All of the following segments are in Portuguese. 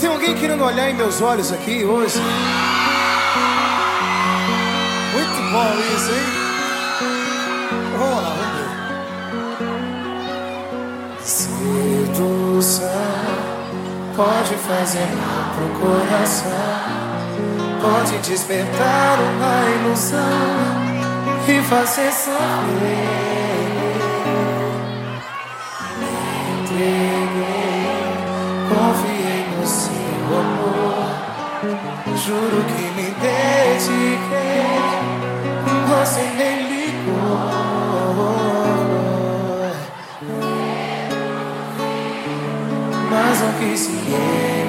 Tem alguém querendo olhar em meus olhos aqui hoje? Muito bom isso, hein? Vamos lá, vamos ver. Sedução pode fazer mal pro coração, pode despertar uma ilusão e fazer sofrer. Entreguei, confiei no seu amor, juro que me dediquei, você nem ligou. Mas não quis se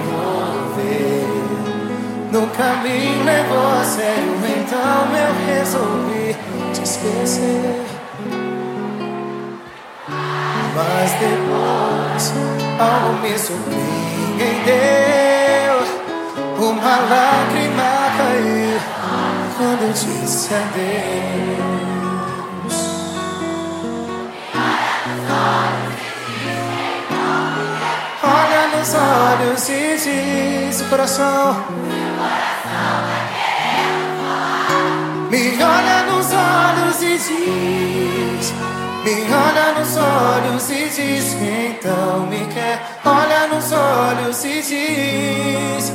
envolver. Nunca me levou a sério, então eu resolvi te esquecer. Mas depois algo me surpreendeu. Uma lágrima caiu quando eu disse adeus. Olha nos olhos e diz o coração. Me olha nos olhos e diz. Me olha nos olhos e diz olhos e diz.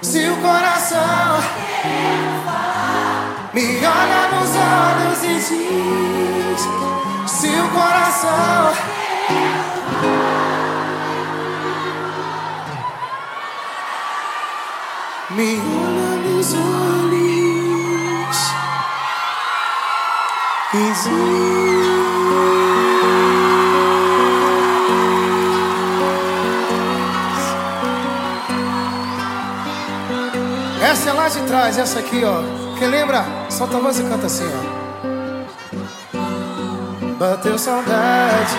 Se o coração. Me olha nos olhos e diz. Se o coração. Me olha nos olhos e diz. Essa é lá de trás, essa aqui, ó. Quem lembra? Solta a voz e canta assim, ó. Bateu saudade,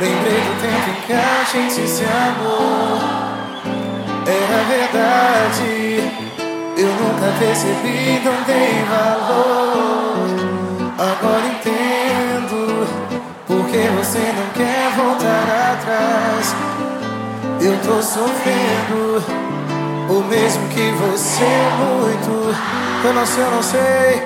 lembrei do tempo em que a gente se amou. Era verdade, eu nunca percebi, não dei valor. Agora entendo, porque você não quer voltar atrás. Eu tô sofrendo, o mesmo que você muito. Eu não sei, eu não sei.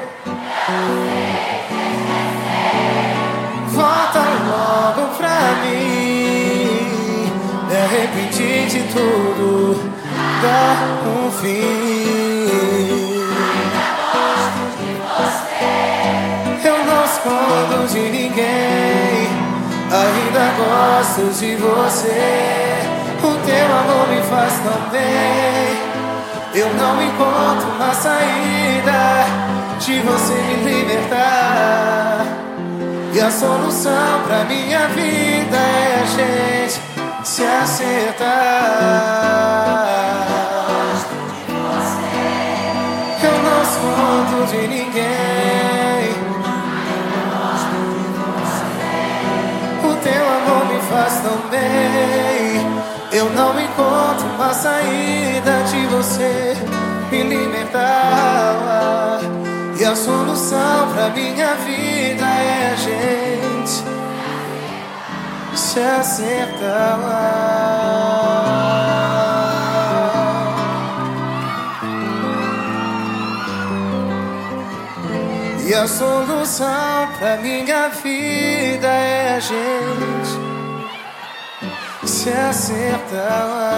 Volta logo pra mim. Me arrependi de tudo. Dá um fim. Eu não escondo de ninguém. Ainda gosto de você. O teu amor me faz tão bem. Eu não encontro uma saída de você me libertar. E a solução pra minha vida é a gente se acertar. Eu não escondo de ninguém. O teu amor me faz tão bem. Uma saída de você me libertar. E a solução pra minha vida é a gente se acertar. E a solução pra minha vida é a gente se acertar.